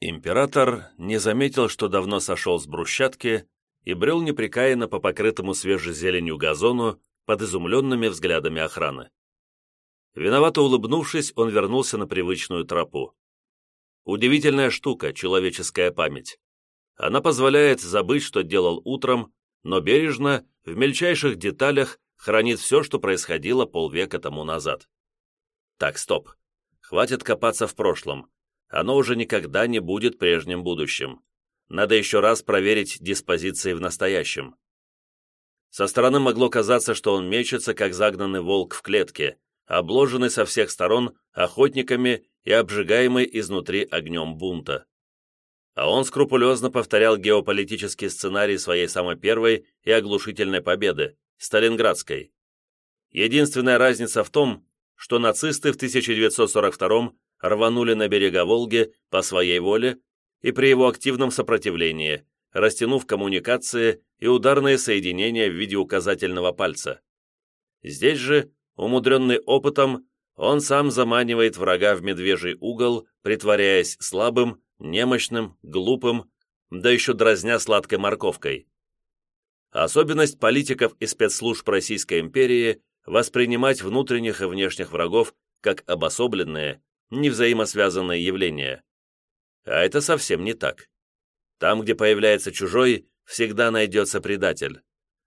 Император не заметил, что давно сошел с брусчатки и брел непрекаянно по покрытому свежей зеленью газону под изумленными взглядами охраны. Виновато улыбнувшись, он вернулся на привычную тропу. Удивительная штука, человеческая память. Она позволяет забыть, что делал утром, но бережно, в мельчайших деталях, хранит все, что происходило полвека тому назад. Так, стоп. Хватит копаться в прошлом оно уже никогда не будет прежним будущим. Надо еще раз проверить диспозиции в настоящем. Со стороны могло казаться, что он мечется, как загнанный волк в клетке, обложенный со всех сторон охотниками и обжигаемый изнутри огнем бунта. А он скрупулезно повторял геополитический сценарий своей самой первой и оглушительной победы – Сталинградской. Единственная разница в том, что нацисты в 1942 рванули на берега Волги по своей воле и при его активном сопротивлении, растянув коммуникации и ударные соединения в виде указательного пальца. Здесь же, умудренный опытом, он сам заманивает врага в медвежий угол, притворяясь слабым, немощным, глупым, да еще дразня сладкой морковкой. Особенность политиков и спецслужб Российской империи воспринимать внутренних и внешних врагов как обособленные, невзаимосвязанные явления. А это совсем не так. Там, где появляется чужой, всегда найдется предатель.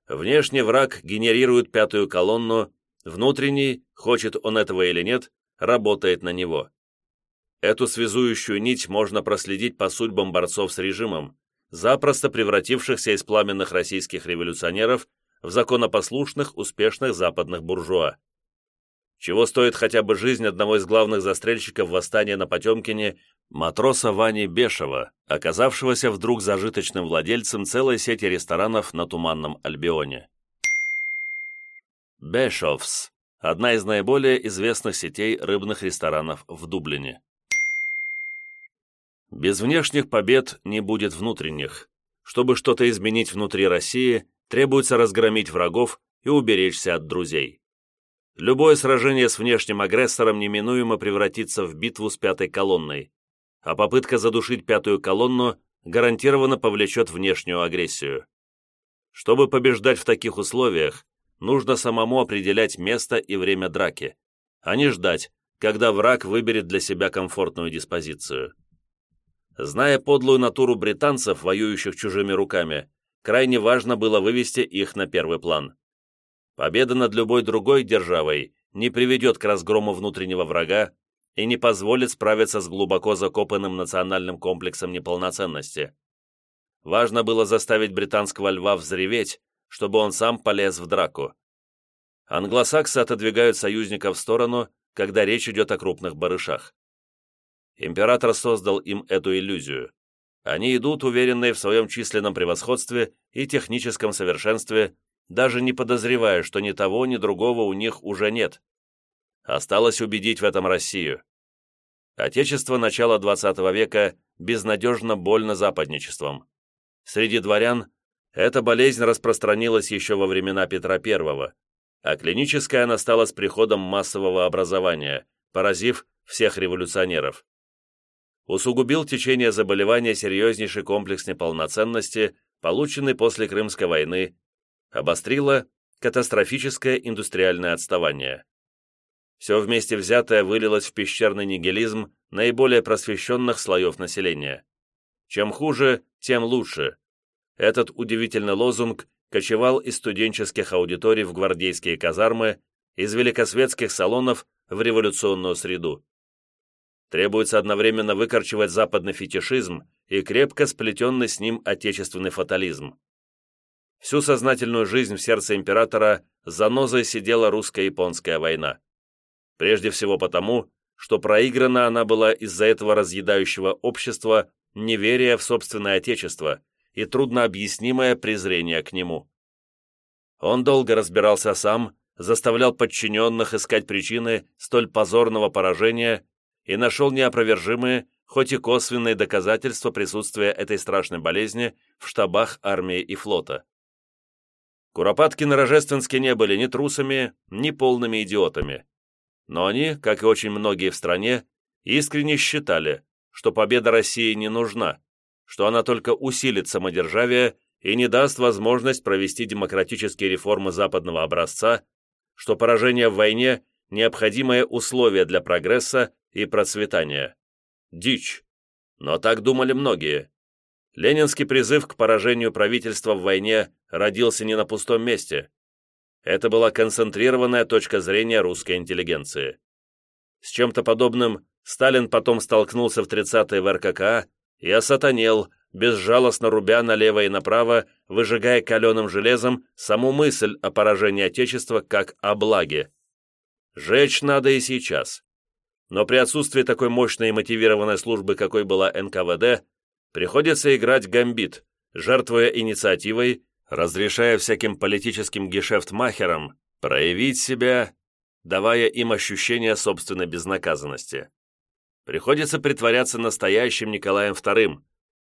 Внешний враг генерирует пятую колонну, внутренний, хочет он этого или нет, работает на него. Эту связующую нить можно проследить по судьбам борцов с режимом, запросто превратившихся из пламенных российских революционеров в законопослушных, успешных западных буржуа чего стоит хотя бы жизнь одного из главных застрельщиков восстания на Потемкине, матроса Вани Бешева, оказавшегося вдруг зажиточным владельцем целой сети ресторанов на Туманном Альбионе. Бешовс – одна из наиболее известных сетей рыбных ресторанов в Дублине. Без внешних побед не будет внутренних. Чтобы что-то изменить внутри России, требуется разгромить врагов и уберечься от друзей. Любое сражение с внешним агрессором неминуемо превратится в битву с пятой колонной, а попытка задушить пятую колонну гарантированно повлечет внешнюю агрессию. Чтобы побеждать в таких условиях, нужно самому определять место и время драки, а не ждать, когда враг выберет для себя комфортную диспозицию. Зная подлую натуру британцев, воюющих чужими руками, крайне важно было вывести их на первый план. Победа над любой другой державой не приведет к разгрому внутреннего врага и не позволит справиться с глубоко закопанным национальным комплексом неполноценности. Важно было заставить британского льва взреветь, чтобы он сам полез в драку. Англосаксы отодвигают союзников в сторону, когда речь идет о крупных барышах. Император создал им эту иллюзию. Они идут, уверенные в своем численном превосходстве и техническом совершенстве, даже не подозревая, что ни того, ни другого у них уже нет. Осталось убедить в этом Россию. Отечество начала XX века безнадежно больно западничеством. Среди дворян эта болезнь распространилась еще во времена Петра I, а клиническая она стала с приходом массового образования, поразив всех революционеров. Усугубил течение заболевания серьезнейший комплекс неполноценности, полученный после Крымской войны обострило катастрофическое индустриальное отставание. Все вместе взятое вылилось в пещерный нигилизм наиболее просвещенных слоев населения. Чем хуже, тем лучше. Этот удивительный лозунг кочевал из студенческих аудиторий в гвардейские казармы, из великосветских салонов в революционную среду. Требуется одновременно выкорчевать западный фетишизм и крепко сплетенный с ним отечественный фатализм. Всю сознательную жизнь в сердце императора занозой сидела русско-японская война. Прежде всего потому, что проиграна она была из-за этого разъедающего общества неверия в собственное отечество и труднообъяснимое презрение к нему. Он долго разбирался сам, заставлял подчиненных искать причины столь позорного поражения и нашел неопровержимые, хоть и косвенные доказательства присутствия этой страшной болезни в штабах армии и флота. Куропатки на Рожественске не были ни трусами, ни полными идиотами. Но они, как и очень многие в стране, искренне считали, что победа России не нужна, что она только усилит самодержавие и не даст возможность провести демократические реформы западного образца, что поражение в войне – необходимое условие для прогресса и процветания. Дичь. Но так думали многие. Ленинский призыв к поражению правительства в войне родился не на пустом месте. Это была концентрированная точка зрения русской интеллигенции. С чем-то подобным Сталин потом столкнулся в 30-е в РККА и осатанел, безжалостно рубя налево и направо, выжигая каленым железом саму мысль о поражении Отечества как о благе. Жечь надо и сейчас. Но при отсутствии такой мощной и мотивированной службы, какой была НКВД, приходится играть гамбит, жертвуя инициативой, разрешая всяким политическим гешефтмахерам проявить себя, давая им ощущение собственной безнаказанности. Приходится притворяться настоящим Николаем II,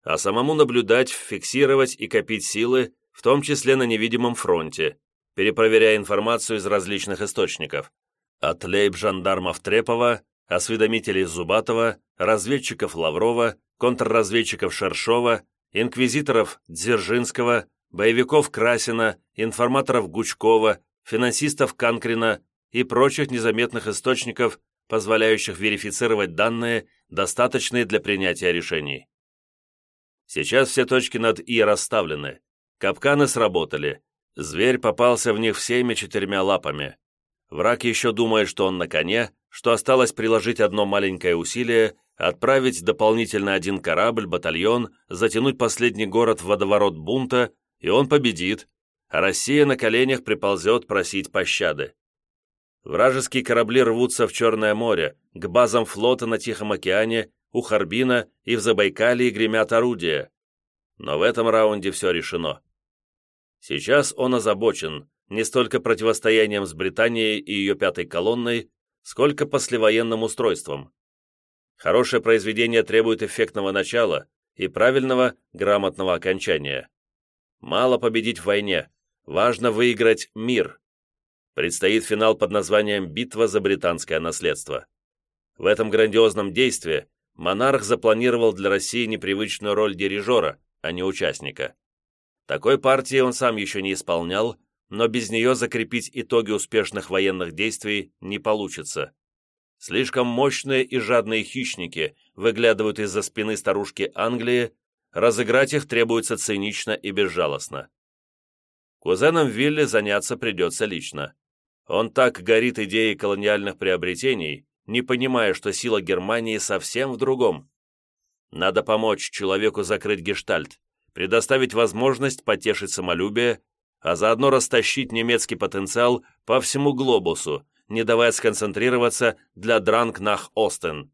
а самому наблюдать, фиксировать и копить силы, в том числе на невидимом фронте, перепроверяя информацию из различных источников. От лейб-жандармов Трепова, осведомителей Зубатова, разведчиков Лаврова, контрразведчиков Шершова, инквизиторов Дзержинского, боевиков Красина, информаторов Гучкова, финансистов Канкрина и прочих незаметных источников, позволяющих верифицировать данные, достаточные для принятия решений. Сейчас все точки над «и» расставлены. Капканы сработали. Зверь попался в них всеми четырьмя лапами. Враг еще думает, что он на коне, что осталось приложить одно маленькое усилие, отправить дополнительно один корабль, батальон, затянуть последний город в водоворот бунта, и он победит, а Россия на коленях приползет просить пощады. Вражеские корабли рвутся в Черное море, к базам флота на Тихом океане у Харбина и в Забайкалье гремят орудия. Но в этом раунде все решено. Сейчас он озабочен не столько противостоянием с Британией и ее пятой колонной, сколько послевоенным устройством. Хорошее произведение требует эффектного начала и правильного, грамотного окончания. Мало победить в войне, важно выиграть мир. Предстоит финал под названием «Битва за британское наследство». В этом грандиозном действии монарх запланировал для России непривычную роль дирижера, а не участника. Такой партии он сам еще не исполнял, но без нее закрепить итоги успешных военных действий не получится. Слишком мощные и жадные хищники выглядывают из-за спины старушки Англии, разыграть их требуется цинично и безжалостно. Кузенам Вилли заняться придется лично. Он так горит идеей колониальных приобретений, не понимая, что сила Германии совсем в другом. Надо помочь человеку закрыть гештальт, предоставить возможность потешить самолюбие, а заодно растащить немецкий потенциал по всему глобусу, не давая сконцентрироваться для Дранг нах Остен.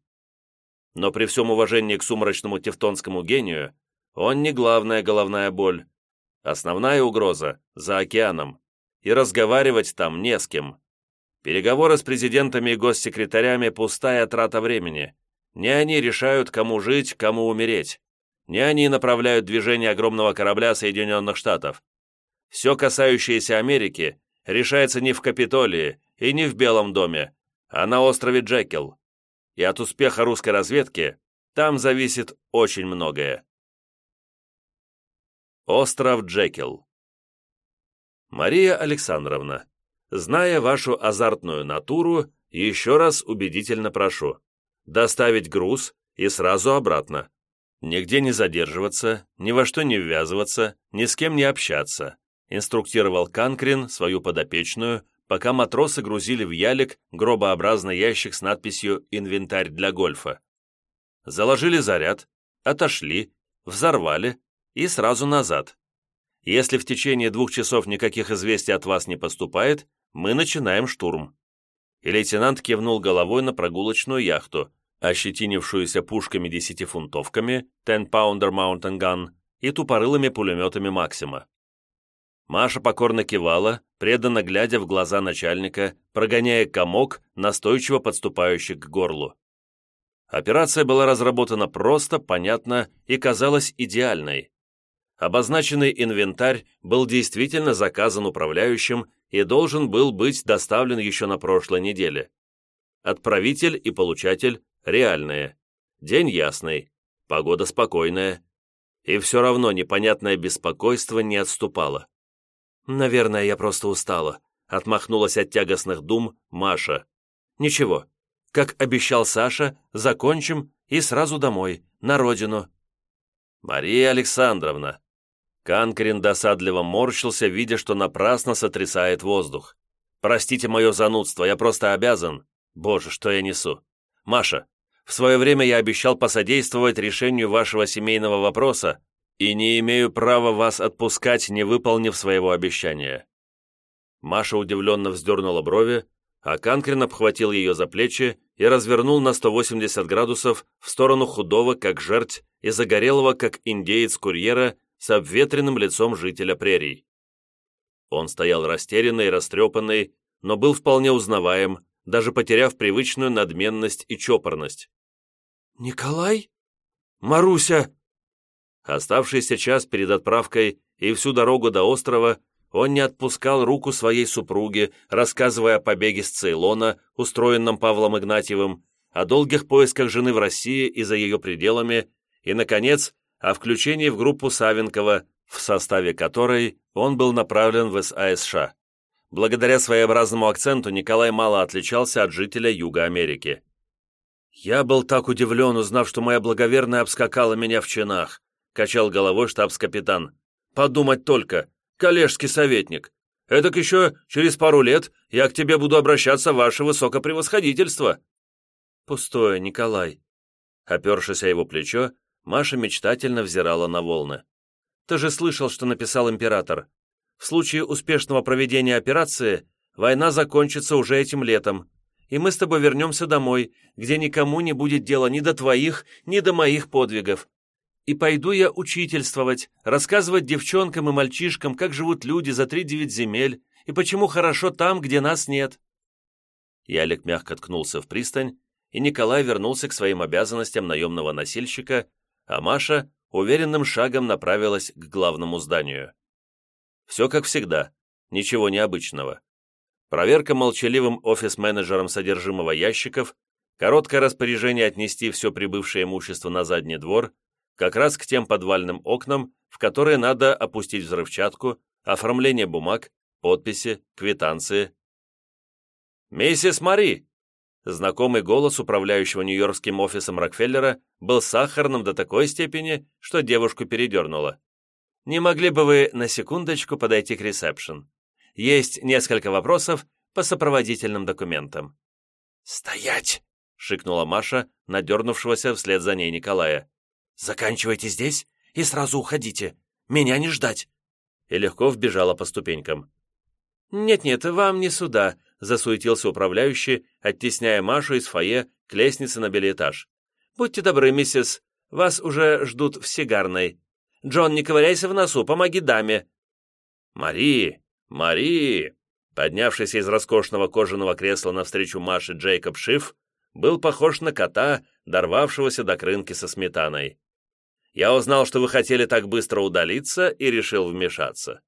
Но при всем уважении к сумрачному тевтонскому гению, он не главная головная боль. Основная угроза за океаном, и разговаривать там не с кем. Переговоры с президентами и госсекретарями – пустая трата времени. Не они решают, кому жить, кому умереть. Не они направляют движение огромного корабля Соединенных Штатов. Все касающееся Америки решается не в Капитолии и не в Белом доме, а на острове Джекил. И от успеха русской разведки там зависит очень многое. Остров Джекил Мария Александровна, Зная вашу азартную натуру, еще раз убедительно прошу. Доставить груз и сразу обратно. Нигде не задерживаться, ни во что не ввязываться, ни с кем не общаться, инструктировал Канкрин свою подопечную, пока матросы грузили в ялик гробообразный ящик с надписью «Инвентарь для гольфа». Заложили заряд, отошли, взорвали и сразу назад. Если в течение двух часов никаких известий от вас не поступает, мы начинаем штурм». И лейтенант кивнул головой на прогулочную яхту, ощетинившуюся пушками десятифунтовками, 10-pounder Mountain Gun и тупорылыми пулеметами Максима. Маша покорно кивала, преданно глядя в глаза начальника, прогоняя комок, настойчиво подступающий к горлу. Операция была разработана просто, понятно и казалась идеальной. Обозначенный инвентарь был действительно заказан управляющим и должен был быть доставлен еще на прошлой неделе. Отправитель и получатель реальные. День ясный, погода спокойная. И все равно непонятное беспокойство не отступало. «Наверное, я просто устала», — отмахнулась от тягостных дум Маша. «Ничего, как обещал Саша, закончим и сразу домой, на родину». «Мария Александровна!» Канкрин досадливо морщился, видя, что напрасно сотрясает воздух. «Простите мое занудство, я просто обязан. Боже, что я несу! Маша, в свое время я обещал посодействовать решению вашего семейного вопроса и не имею права вас отпускать, не выполнив своего обещания». Маша удивленно вздернула брови, а Канкрин обхватил ее за плечи и развернул на 180 градусов в сторону худого, как жерть, и загорелого, как индеец-курьера, с обветренным лицом жителя прерий. Он стоял растерянный и растрепанный, но был вполне узнаваем, даже потеряв привычную надменность и чопорность. «Николай? Маруся!» Оставшийся час перед отправкой и всю дорогу до острова он не отпускал руку своей супруги, рассказывая о побеге с Цейлона, устроенном Павлом Игнатьевым, о долгих поисках жены в России и за ее пределами, и, наконец, о включении в группу Савенкова, в составе которой он был направлен в САСШ. Благодаря своеобразному акценту Николай мало отличался от жителя Юга Америки. «Я был так удивлен, узнав, что моя благоверная обскакала меня в чинах», качал головой штабс-капитан. «Подумать только, коллежский советник. Эдак еще через пару лет я к тебе буду обращаться, ваше высокопревосходительство». «Пустое, Николай». Опершись о его плечо, Маша мечтательно взирала на волны. «Ты же слышал, что написал император. В случае успешного проведения операции война закончится уже этим летом, и мы с тобой вернемся домой, где никому не будет дела ни до твоих, ни до моих подвигов. И пойду я учительствовать, рассказывать девчонкам и мальчишкам, как живут люди за три девять земель, и почему хорошо там, где нас нет». Ялик мягко ткнулся в пристань, и Николай вернулся к своим обязанностям наемного носильщика, а Маша уверенным шагом направилась к главному зданию. Все как всегда, ничего необычного. Проверка молчаливым офис-менеджером содержимого ящиков, короткое распоряжение отнести все прибывшее имущество на задний двор, как раз к тем подвальным окнам, в которые надо опустить взрывчатку, оформление бумаг, подписи, квитанции. «Миссис Мари!» Знакомый голос управляющего нью-йоркским офисом Рокфеллера был сахарным до такой степени, что девушку передернуло. Не могли бы вы на секундочку подойти к ресепшн? Есть несколько вопросов по сопроводительным документам». «Стоять!» — шикнула Маша, надернувшегося вслед за ней Николая. «Заканчивайте здесь и сразу уходите. Меня не ждать!» И легко вбежала по ступенькам. «Нет-нет, вам не сюда», — засуетился управляющий, оттесняя Машу из фойе к лестнице на билетаж. «Будьте добры, миссис, вас уже ждут в сигарной. Джон, не ковыряйся в носу, помоги даме!» «Мари! Мари!» Поднявшийся из роскошного кожаного кресла навстречу Маше Джейкоб Шиф был похож на кота, дорвавшегося до крынки со сметаной. «Я узнал, что вы хотели так быстро удалиться, и решил вмешаться.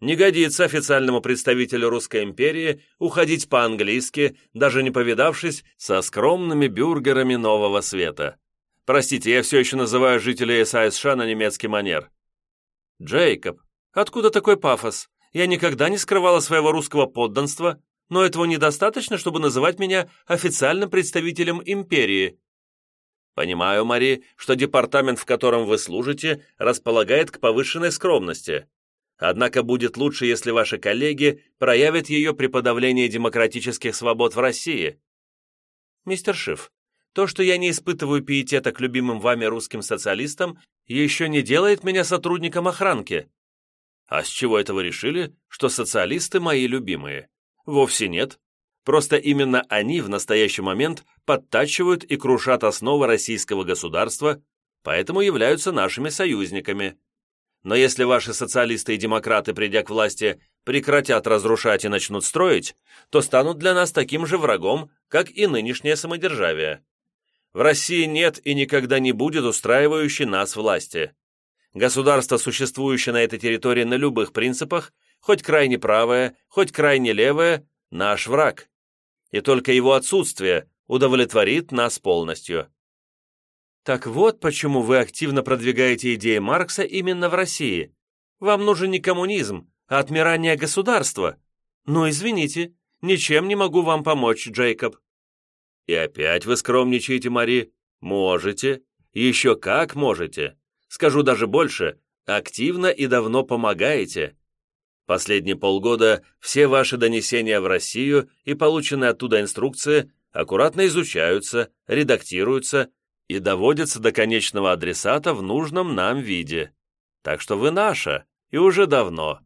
Не годится официальному представителю Русской империи уходить по-английски, даже не повидавшись со скромными бюргерами нового света. Простите, я все еще называю жителей САСШ на немецкий манер». «Джейкоб, откуда такой пафос? Я никогда не скрывала своего русского подданства, но этого недостаточно, чтобы называть меня официальным представителем империи». «Понимаю, Мари, что департамент, в котором вы служите, располагает к повышенной скромности. Однако будет лучше, если ваши коллеги проявят ее при подавлении демократических свобод в России». «Мистер Шиф, то, что я не испытываю пиетета к любимым вами русским социалистам, еще не делает меня сотрудником охранки. А с чего это вы решили, что социалисты мои любимые? Вовсе нет. Просто именно они в настоящий момент подтачивают и крушат основы российского государства, поэтому являются нашими союзниками. Но если ваши социалисты и демократы, придя к власти, прекратят разрушать и начнут строить, то станут для нас таким же врагом, как и нынешнее самодержавие. В России нет и никогда не будет устраивающей нас власти. Государство, существующее на этой территории на любых принципах, хоть крайне правое, хоть крайне левое, наш враг. И только его отсутствие удовлетворит нас полностью. Так вот, почему вы активно продвигаете идеи Маркса именно в России. Вам нужен не коммунизм, а отмирание государства. Ну, извините, ничем не могу вам помочь, Джейкоб». «И опять вы скромничаете, Мари? Можете. Еще как можете. Скажу даже больше, активно и давно помогаете. Последние полгода все ваши донесения в Россию и полученные оттуда инструкции аккуратно изучаются, редактируются и доводятся до конечного адресата в нужном нам виде. Так что вы наша, и уже давно.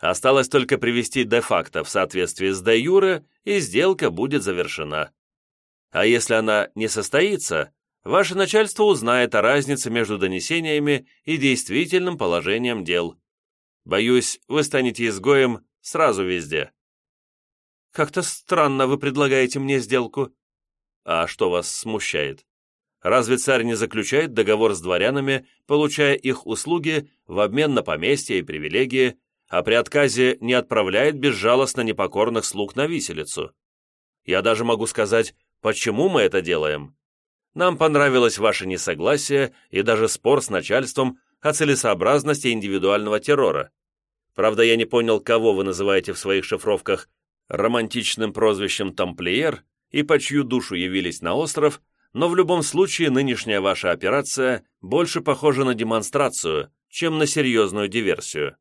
Осталось только привести де-факто в соответствии с де-юре, и сделка будет завершена. А если она не состоится, ваше начальство узнает о разнице между донесениями и действительным положением дел. Боюсь, вы станете изгоем сразу везде». «Как-то странно вы предлагаете мне сделку». «А что вас смущает? Разве царь не заключает договор с дворянами, получая их услуги в обмен на поместья и привилегии, а при отказе не отправляет безжалостно непокорных слуг на виселицу? Я даже могу сказать, почему мы это делаем. Нам понравилось ваше несогласие и даже спор с начальством о целесообразности индивидуального террора. Правда, я не понял, кого вы называете в своих шифровках романтичным прозвищем «Тамплиер» и по чью душу явились на остров, но в любом случае нынешняя ваша операция больше похожа на демонстрацию, чем на серьезную диверсию.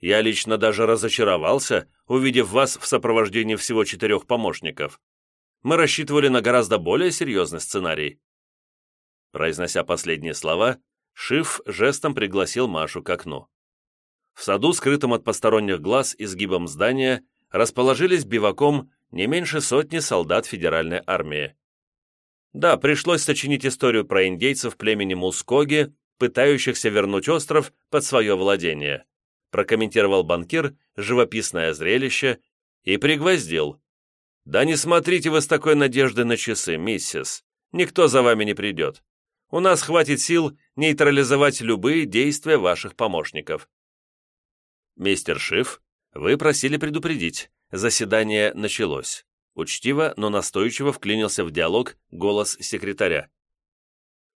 Я лично даже разочаровался, увидев вас в сопровождении всего четырех помощников. Мы рассчитывали на гораздо более серьезный сценарий. Произнося последние слова, Шиф жестом пригласил Машу к окну. В саду, скрытом от посторонних глаз изгибом здания, расположились биваком не меньше сотни солдат федеральной армии. Да, пришлось сочинить историю про индейцев племени Мускоги, пытающихся вернуть остров под свое владение, прокомментировал банкир живописное зрелище и пригвоздил. «Да не смотрите вы с такой надеждой на часы, миссис. Никто за вами не придет. У нас хватит сил нейтрализовать любые действия ваших помощников. «Мистер Шиф, вы просили предупредить. Заседание началось». Учтиво, но настойчиво вклинился в диалог голос секретаря.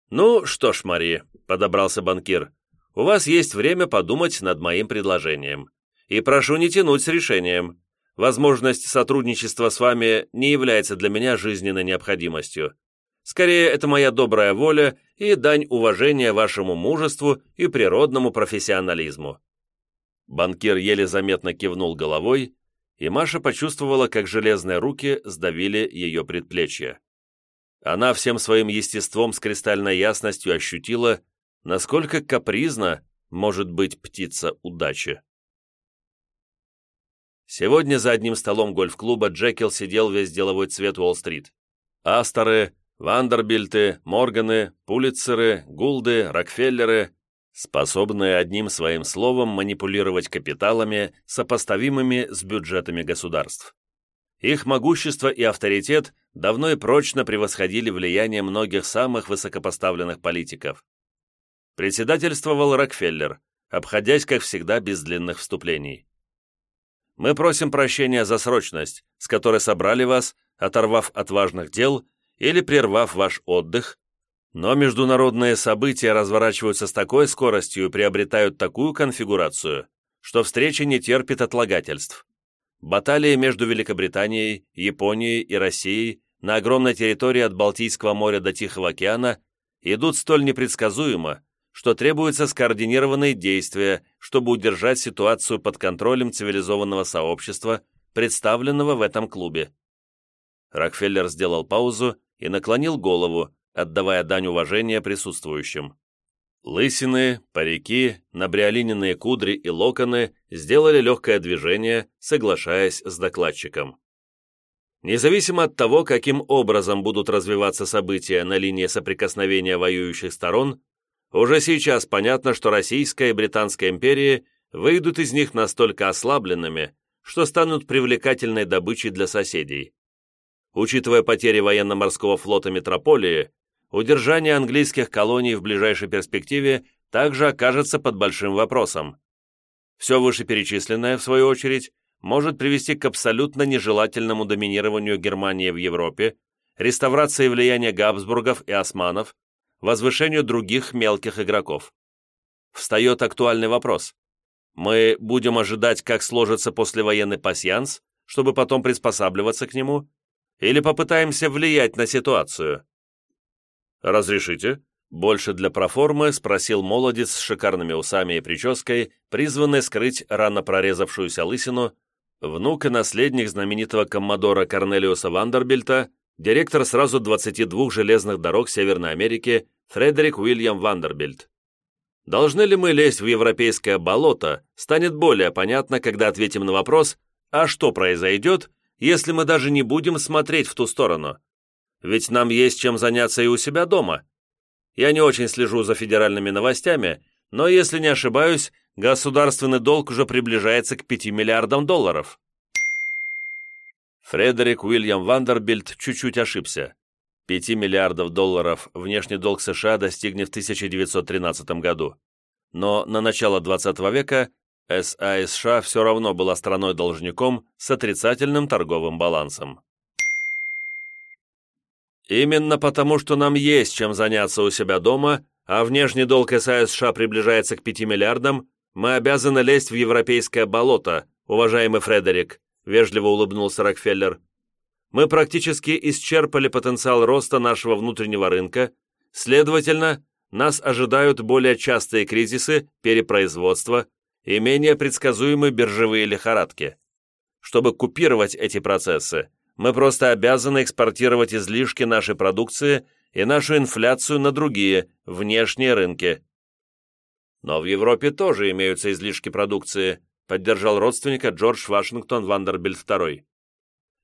«Ну что ж, Мари», — подобрался банкир, — «у вас есть время подумать над моим предложением. И прошу не тянуть с решением. Возможность сотрудничества с вами не является для меня жизненной необходимостью. Скорее, это моя добрая воля и дань уважения вашему мужеству и природному профессионализму. Банкир еле заметно кивнул головой, и Маша почувствовала, как железные руки сдавили ее предплечье. Она всем своим естеством с кристальной ясностью ощутила, насколько капризна может быть птица удачи. Сегодня за одним столом гольф-клуба Джекил сидел весь деловой цвет Уолл-стрит. Асторы, Вандербильты, Морганы, Пулитцеры, Гулды, Рокфеллеры способные одним своим словом манипулировать капиталами, сопоставимыми с бюджетами государств. Их могущество и авторитет давно и прочно превосходили влияние многих самых высокопоставленных политиков. Председательствовал Рокфеллер, обходясь, как всегда, без длинных вступлений. «Мы просим прощения за срочность, с которой собрали вас, оторвав от важных дел или прервав ваш отдых, но международные события разворачиваются с такой скоростью и приобретают такую конфигурацию, что встреча не терпит отлагательств. Баталии между Великобританией, Японией и Россией на огромной территории от Балтийского моря до Тихого океана идут столь непредсказуемо, что требуются скоординированные действия, чтобы удержать ситуацию под контролем цивилизованного сообщества, представленного в этом клубе. Рокфеллер сделал паузу и наклонил голову, отдавая дань уважения присутствующим. Лысины, парики, набриолиненные кудри и локоны сделали легкое движение, соглашаясь с докладчиком. Независимо от того, каким образом будут развиваться события на линии соприкосновения воюющих сторон, уже сейчас понятно, что Российская и Британская империи выйдут из них настолько ослабленными, что станут привлекательной добычей для соседей. Учитывая потери военно-морского флота метрополии, удержание английских колоний в ближайшей перспективе также окажется под большим вопросом. Все вышеперечисленное, в свою очередь, может привести к абсолютно нежелательному доминированию Германии в Европе, реставрации влияния Габсбургов и османов, возвышению других мелких игроков. Встает актуальный вопрос. Мы будем ожидать, как сложится послевоенный пасьянс, чтобы потом приспосабливаться к нему, или попытаемся влиять на ситуацию? «Разрешите?» Больше для проформы спросил молодец с шикарными усами и прической, призванный скрыть рано прорезавшуюся лысину, внук и наследник знаменитого коммодора Корнелиуса Вандербильта, директор сразу 22 железных дорог Северной Америки Фредерик Уильям Вандербильт. Должны ли мы лезть в европейское болото, станет более понятно, когда ответим на вопрос, а что произойдет, если мы даже не будем смотреть в ту сторону? Ведь нам есть чем заняться и у себя дома. Я не очень слежу за федеральными новостями, но, если не ошибаюсь, государственный долг уже приближается к 5 миллиардам долларов. Фредерик Уильям Вандербильд чуть-чуть ошибся. 5 миллиардов долларов внешний долг США достигнет в 1913 году. Но на начало 20 века САСШ все равно была страной-должником с отрицательным торговым балансом. Именно потому, что нам есть чем заняться у себя дома, а внешний долг САСШ приближается к 5 миллиардам, мы обязаны лезть в европейское болото, уважаемый Фредерик, вежливо улыбнулся Рокфеллер. Мы практически исчерпали потенциал роста нашего внутреннего рынка, следовательно, нас ожидают более частые кризисы, перепроизводства и менее предсказуемые биржевые лихорадки. Чтобы купировать эти процессы, мы просто обязаны экспортировать излишки нашей продукции и нашу инфляцию на другие, внешние рынки. Но в Европе тоже имеются излишки продукции, поддержал родственника Джордж Вашингтон Вандербильд II.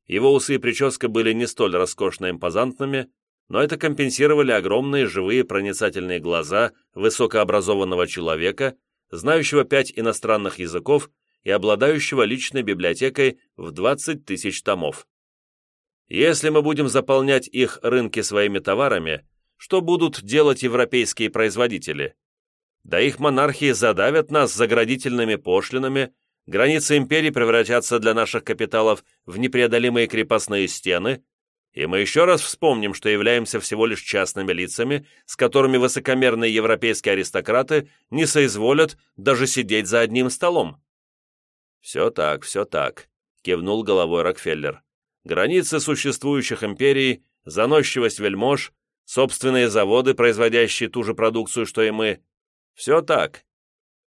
Его усы и прическа были не столь роскошно импозантными, но это компенсировали огромные живые проницательные глаза высокообразованного человека, знающего пять иностранных языков и обладающего личной библиотекой в 20 тысяч томов. Если мы будем заполнять их рынки своими товарами, что будут делать европейские производители? Да их монархии задавят нас заградительными пошлинами, границы империи превратятся для наших капиталов в непреодолимые крепостные стены, и мы еще раз вспомним, что являемся всего лишь частными лицами, с которыми высокомерные европейские аристократы не соизволят даже сидеть за одним столом. «Все так, все так», — кивнул головой Рокфеллер границы существующих империй, заносчивость вельмож, собственные заводы, производящие ту же продукцию, что и мы. Все так.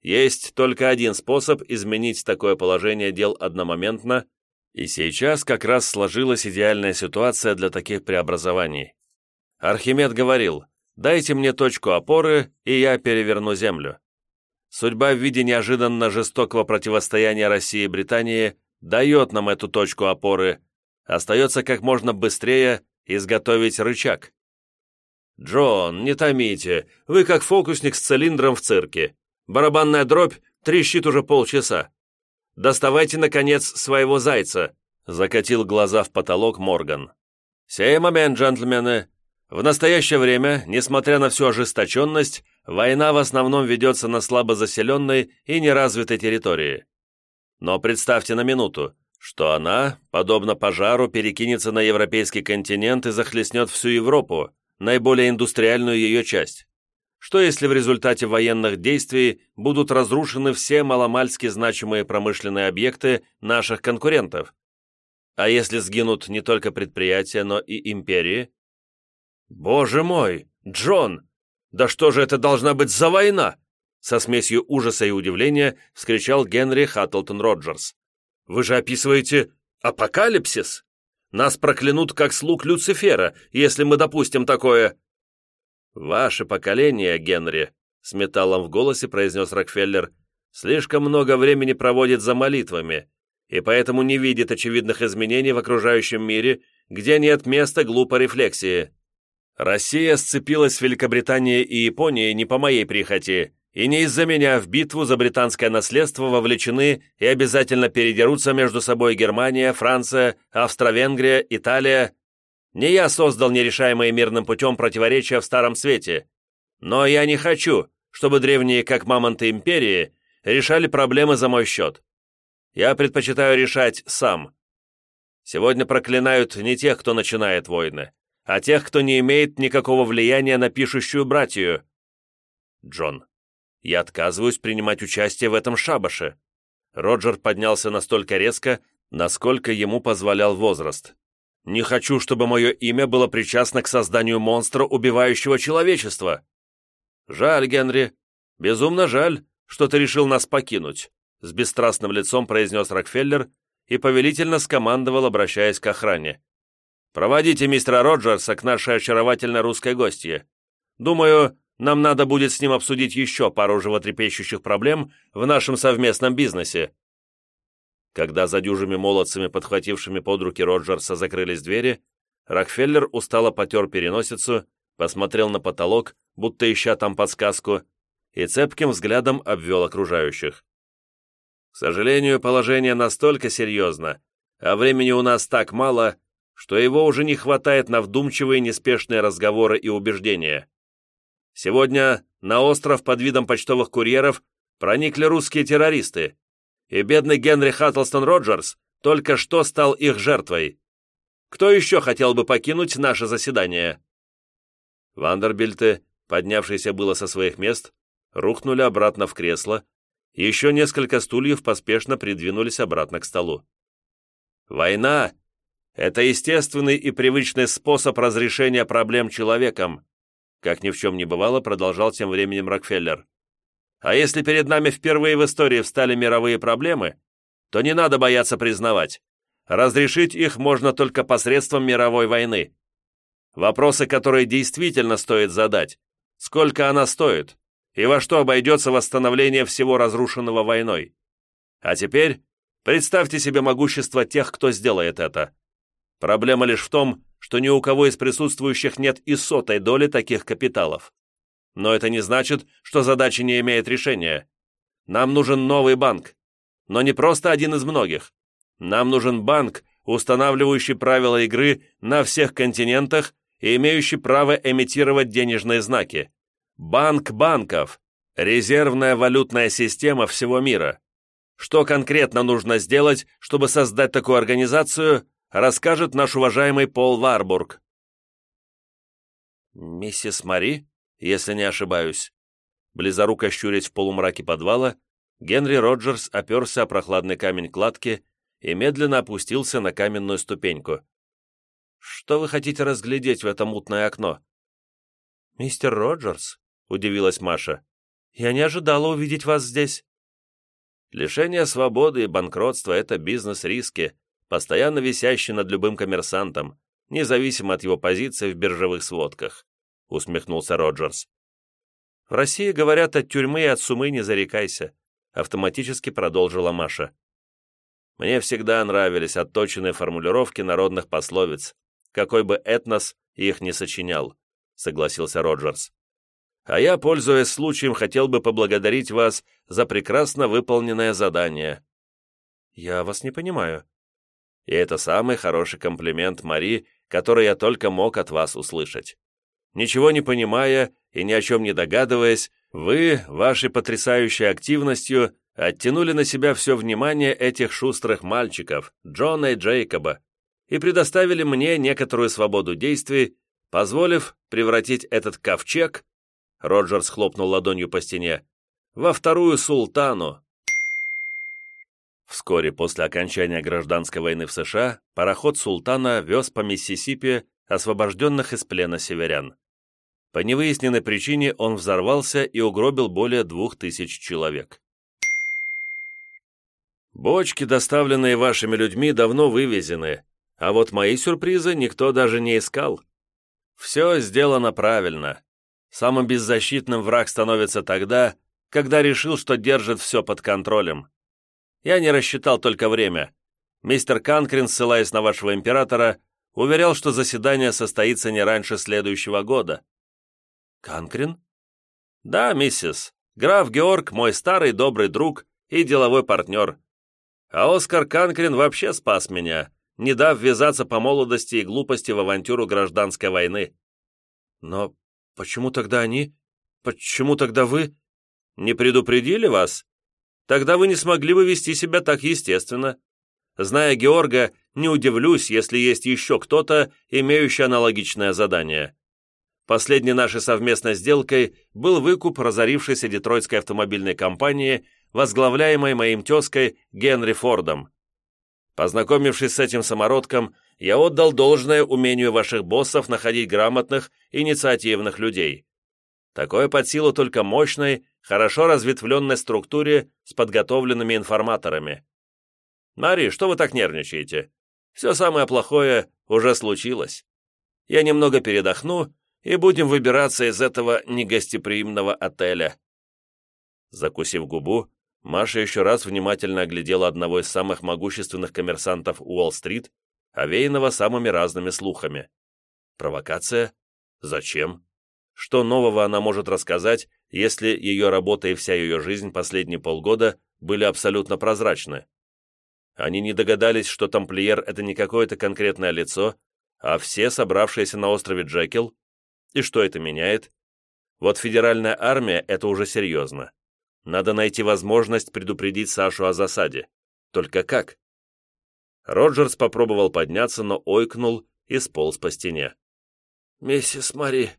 Есть только один способ изменить такое положение дел одномоментно, и сейчас как раз сложилась идеальная ситуация для таких преобразований. Архимед говорил, «Дайте мне точку опоры, и я переверну землю». Судьба в виде неожиданно жестокого противостояния России и Британии дает нам эту точку опоры, Остается как можно быстрее изготовить рычаг. «Джон, не томите, вы как фокусник с цилиндром в цирке. Барабанная дробь трещит уже полчаса. Доставайте, наконец, своего зайца», — закатил глаза в потолок Морган. «Сей момент, джентльмены. В настоящее время, несмотря на всю ожесточенность, война в основном ведется на слабо заселенной и неразвитой территории. Но представьте на минуту, что она, подобно пожару, перекинется на европейский континент и захлестнет всю Европу, наиболее индустриальную ее часть. Что если в результате военных действий будут разрушены все маломальски значимые промышленные объекты наших конкурентов? А если сгинут не только предприятия, но и империи? «Боже мой! Джон! Да что же это должна быть за война?» Со смесью ужаса и удивления вскричал Генри Хаттлтон Роджерс. Вы же описываете апокалипсис? Нас проклянут как слуг Люцифера, если мы допустим такое». «Ваше поколение, Генри», — с металлом в голосе произнес Рокфеллер, «слишком много времени проводит за молитвами, и поэтому не видит очевидных изменений в окружающем мире, где нет места глупой рефлексии. Россия сцепилась с Великобританией и Японией не по моей прихоти, и не из-за меня в битву за британское наследство вовлечены и обязательно передерутся между собой Германия, Франция, Австро-Венгрия, Италия. Не я создал нерешаемые мирным путем противоречия в Старом Свете. Но я не хочу, чтобы древние, как мамонты империи, решали проблемы за мой счет. Я предпочитаю решать сам. Сегодня проклинают не тех, кто начинает войны, а тех, кто не имеет никакого влияния на пишущую братью. Джон, я отказываюсь принимать участие в этом шабаше. Роджер поднялся настолько резко, насколько ему позволял возраст. Не хочу, чтобы мое имя было причастно к созданию монстра, убивающего человечество. Жаль, Генри, безумно жаль, что ты решил нас покинуть, с бесстрастным лицом произнес Рокфеллер и повелительно скомандовал, обращаясь к охране. «Проводите мистера Роджерса к нашей очаровательной русской гостье. Думаю, нам надо будет с ним обсудить еще пару животрепещущих проблем в нашем совместном бизнесе». Когда за дюжими молодцами, подхватившими под руки Роджерса, закрылись двери, Рокфеллер устало потер переносицу, посмотрел на потолок, будто ища там подсказку, и цепким взглядом обвел окружающих. К сожалению, положение настолько серьезно, а времени у нас так мало, что его уже не хватает на вдумчивые неспешные разговоры и убеждения. Сегодня на остров под видом почтовых курьеров проникли русские террористы, и бедный Генри Хаттлстон Роджерс только что стал их жертвой. Кто еще хотел бы покинуть наше заседание?» Вандербильты, поднявшиеся было со своих мест, рухнули обратно в кресло, еще несколько стульев поспешно придвинулись обратно к столу. «Война — это естественный и привычный способ разрешения проблем человеком», как ни в чем не бывало, продолжал тем временем Рокфеллер. «А если перед нами впервые в истории встали мировые проблемы, то не надо бояться признавать. Разрешить их можно только посредством мировой войны. Вопросы, которые действительно стоит задать. Сколько она стоит? и во что обойдется восстановление всего разрушенного войной. А теперь представьте себе могущество тех, кто сделает это. Проблема лишь в том, что ни у кого из присутствующих нет и сотой доли таких капиталов. Но это не значит, что задача не имеет решения. Нам нужен новый банк, но не просто один из многих. Нам нужен банк, устанавливающий правила игры на всех континентах и имеющий право эмитировать денежные знаки. Банк банков. Резервная валютная система всего мира. Что конкретно нужно сделать, чтобы создать такую организацию, расскажет наш уважаемый Пол Варбург. Миссис Мари, если не ошибаюсь. Близоруко щурясь в полумраке подвала, Генри Роджерс оперся о прохладный камень кладки и медленно опустился на каменную ступеньку. «Что вы хотите разглядеть в это мутное окно?» «Мистер Роджерс», — удивилась Маша. «Я не ожидала увидеть вас здесь». Лишение свободы и банкротство — это бизнес-риски, постоянно висящий над любым коммерсантом, независимо от его позиции в биржевых сводках», — усмехнулся Роджерс. «В России говорят, от тюрьмы и от сумы не зарекайся», — автоматически продолжила Маша. «Мне всегда нравились отточенные формулировки народных пословиц, какой бы этнос их не сочинял», — согласился Роджерс а я, пользуясь случаем, хотел бы поблагодарить вас за прекрасно выполненное задание». «Я вас не понимаю». И это самый хороший комплимент, Мари, который я только мог от вас услышать. Ничего не понимая и ни о чем не догадываясь, вы, вашей потрясающей активностью, оттянули на себя все внимание этих шустрых мальчиков, Джона и Джейкоба, и предоставили мне некоторую свободу действий, позволив превратить этот ковчег Роджерс хлопнул ладонью по стене. «Во вторую султану!» Вскоре после окончания гражданской войны в США пароход «Султана» вез по Миссисипи освобожденных из плена северян. По невыясненной причине он взорвался и угробил более двух тысяч человек. «Бочки, доставленные вашими людьми, давно вывезены, а вот мои сюрпризы никто даже не искал. Все сделано правильно. Самым беззащитным враг становится тогда, когда решил, что держит все под контролем. Я не рассчитал только время. Мистер Канкрин, ссылаясь на вашего императора, уверял, что заседание состоится не раньше следующего года. Канкрин? Да, миссис. Граф Георг, мой старый добрый друг и деловой партнер. А Оскар Канкрин вообще спас меня, не дав ввязаться по молодости и глупости в авантюру гражданской войны. Но Почему тогда они? Почему тогда вы? Не предупредили вас? Тогда вы не смогли бы вести себя так естественно. Зная Георга, не удивлюсь, если есть еще кто-то, имеющий аналогичное задание. Последней нашей совместной сделкой был выкуп разорившейся детройтской автомобильной компании, возглавляемой моим тезкой Генри Фордом. Познакомившись с этим самородком, я отдал должное умению ваших боссов находить грамотных, инициативных людей. Такое под силу только мощной, хорошо разветвленной структуре с подготовленными информаторами. Мари, что вы так нервничаете? Все самое плохое уже случилось. Я немного передохну, и будем выбираться из этого негостеприимного отеля». Закусив губу, Маша еще раз внимательно оглядела одного из самых могущественных коммерсантов Уолл-стрит, овеянного самыми разными слухами. Провокация? Зачем? Что нового она может рассказать, если ее работа и вся ее жизнь последние полгода были абсолютно прозрачны? Они не догадались, что тамплиер — это не какое-то конкретное лицо, а все собравшиеся на острове Джекил. И что это меняет? Вот федеральная армия — это уже серьезно. Надо найти возможность предупредить Сашу о засаде. Только как? Роджерс попробовал подняться, но ойкнул и сполз по стене. «Миссис Мари»,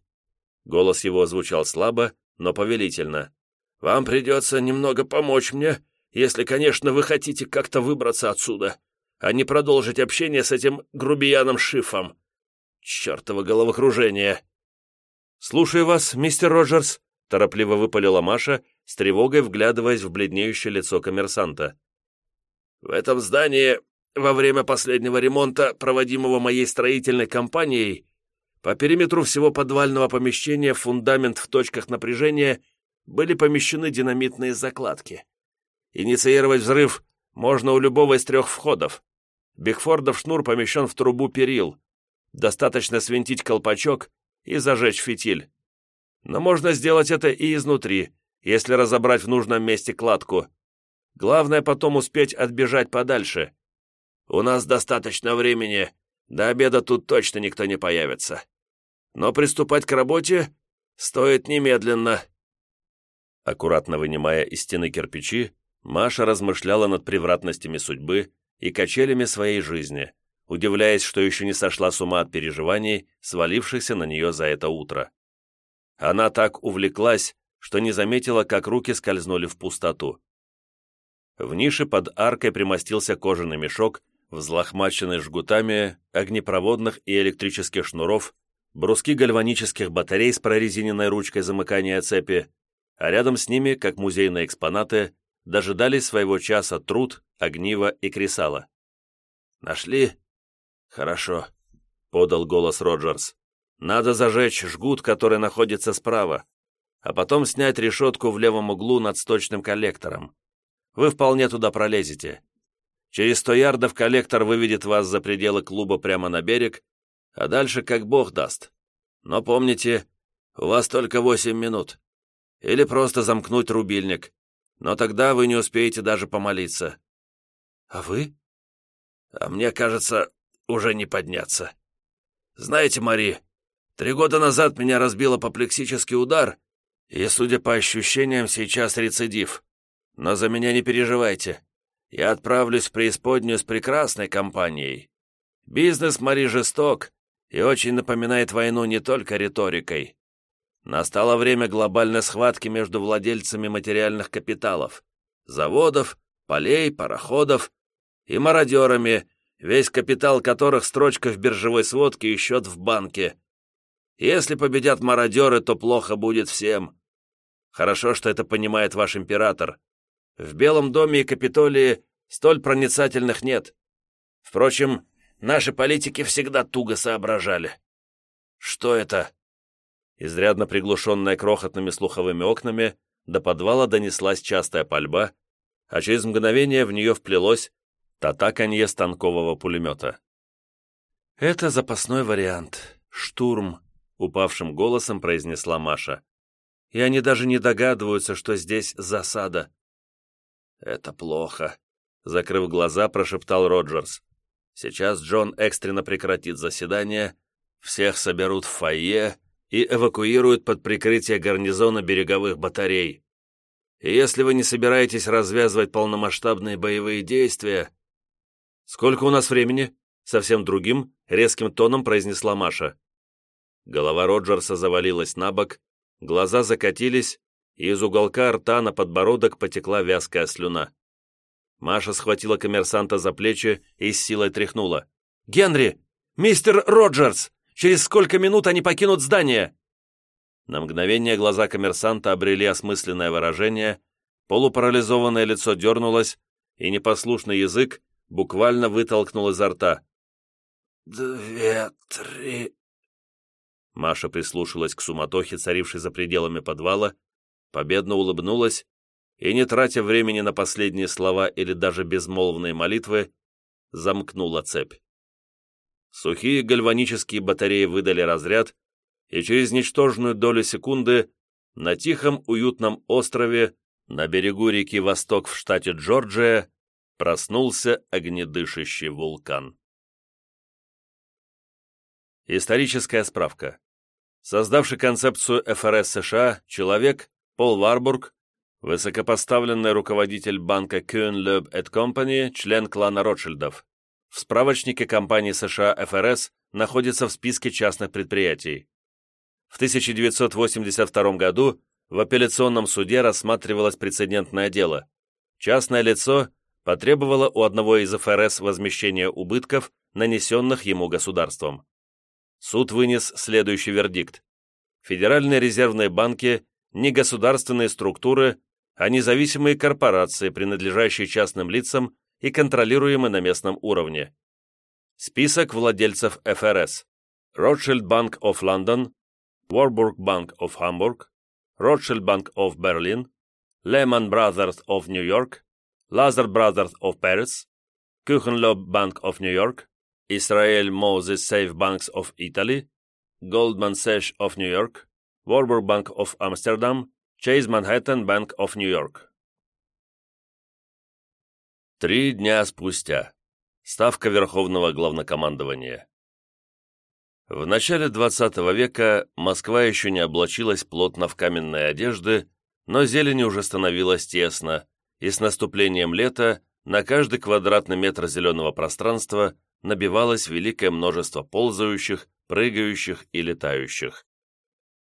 Голос его звучал слабо, но повелительно. «Вам придется немного помочь мне, если, конечно, вы хотите как-то выбраться отсюда, а не продолжить общение с этим грубияном Шифом. Чертово головокружение!» «Слушаю вас, мистер Роджерс», — торопливо выпалила Маша, с тревогой вглядываясь в бледнеющее лицо коммерсанта. «В этом здании во время последнего ремонта, проводимого моей строительной компанией, по периметру всего подвального помещения фундамент в точках напряжения были помещены динамитные закладки. Инициировать взрыв можно у любого из трех входов. Бигфордов шнур помещен в трубу перил. Достаточно свинтить колпачок и зажечь фитиль. Но можно сделать это и изнутри, если разобрать в нужном месте кладку. Главное потом успеть отбежать подальше. У нас достаточно времени, до обеда тут точно никто не появится. Но приступать к работе стоит немедленно». Аккуратно вынимая из стены кирпичи, Маша размышляла над превратностями судьбы и качелями своей жизни, удивляясь, что еще не сошла с ума от переживаний, свалившихся на нее за это утро. Она так увлеклась, что не заметила, как руки скользнули в пустоту. В нише под аркой примостился кожаный мешок взлохмаченный жгутами огнепроводных и электрических шнуров, бруски гальванических батарей с прорезиненной ручкой замыкания цепи, а рядом с ними, как музейные экспонаты, дожидались своего часа труд, огниво и кресало. «Нашли?» «Хорошо», — подал голос Роджерс. «Надо зажечь жгут, который находится справа, а потом снять решетку в левом углу над сточным коллектором. Вы вполне туда пролезете. Через сто ярдов коллектор выведет вас за пределы клуба прямо на берег, а дальше как бог даст. Но помните, у вас только восемь минут. Или просто замкнуть рубильник. Но тогда вы не успеете даже помолиться. А вы? А мне кажется, уже не подняться. Знаете, Мари, три года назад меня разбил апоплексический удар, и, судя по ощущениям, сейчас рецидив. Но за меня не переживайте я отправлюсь в преисподнюю с прекрасной компанией. Бизнес Мари жесток и очень напоминает войну не только риторикой. Настало время глобальной схватки между владельцами материальных капиталов, заводов, полей, пароходов и мародерами, весь капитал которых строчка в биржевой сводке и счет в банке. Если победят мародеры, то плохо будет всем. Хорошо, что это понимает ваш император. В Белом доме и Капитолии столь проницательных нет. Впрочем, наши политики всегда туго соображали. Что это? Изрядно приглушенная крохотными слуховыми окнами, до подвала донеслась частая пальба, а через мгновение в нее вплелось татаканье станкового пулемета. «Это запасной вариант. Штурм», — упавшим голосом произнесла Маша. «И они даже не догадываются, что здесь засада. «Это плохо», — закрыв глаза, прошептал Роджерс. «Сейчас Джон экстренно прекратит заседание, всех соберут в фойе и эвакуируют под прикрытие гарнизона береговых батарей. И если вы не собираетесь развязывать полномасштабные боевые действия...» «Сколько у нас времени?» Совсем другим, резким тоном произнесла Маша. Голова Роджерса завалилась на бок, глаза закатились, и из уголка рта на подбородок потекла вязкая слюна. Маша схватила коммерсанта за плечи и с силой тряхнула. «Генри! Мистер Роджерс! Через сколько минут они покинут здание?» На мгновение глаза коммерсанта обрели осмысленное выражение, полупарализованное лицо дернулось, и непослушный язык буквально вытолкнул изо рта. «Две, три...» Маша прислушалась к суматохе, царившей за пределами подвала, победно улыбнулась и, не тратя времени на последние слова или даже безмолвные молитвы, замкнула цепь. Сухие гальванические батареи выдали разряд, и через ничтожную долю секунды на тихом уютном острове на берегу реки Восток в штате Джорджия проснулся огнедышащий вулкан. Историческая справка. Создавший концепцию ФРС США человек Пол Варбург, высокопоставленный руководитель банка Kuhn Loeb Company, член клана Ротшильдов. В справочнике компании США ФРС находится в списке частных предприятий. В 1982 году в апелляционном суде рассматривалось прецедентное дело. Частное лицо потребовало у одного из ФРС возмещения убытков, нанесенных ему государством. Суд вынес следующий вердикт. Федеральные резервные банки – не государственные структуры, а независимые корпорации, принадлежащие частным лицам и контролируемые на местном уровне. Список владельцев ФРС. Rothschild Bank of London, Warburg Bank of Hamburg, Rothschild Bank of Berlin, Lehman Brothers of New York, Lazar Brothers of Paris, Kuchenlob Bank of New York, Israel Moses Safe Banks of Italy, Goldman Sachs of New York, Warburg Bank of Amsterdam, Chase Manhattan Bank of New York. Три дня спустя. Ставка Верховного Главнокомандования. В начале XX века Москва еще не облачилась плотно в каменные одежды, но зелени уже становилось тесно, и с наступлением лета на каждый квадратный метр зеленого пространства набивалось великое множество ползающих, прыгающих и летающих.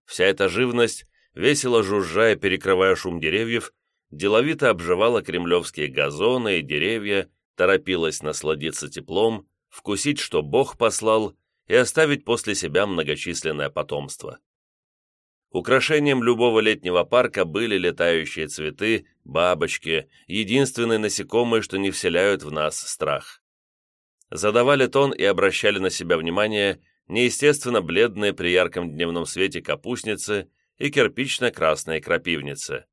Вся эта живность, весело жужжая, перекрывая шум деревьев, деловито обживала кремлевские газоны и деревья, торопилась насладиться теплом, вкусить, что Бог послал, и оставить после себя многочисленное потомство. Украшением любого летнего парка были летающие цветы, бабочки, единственные насекомые, что не вселяют в нас страх задавали тон и обращали на себя внимание неестественно бледные при ярком дневном свете капустницы и кирпично-красные крапивницы.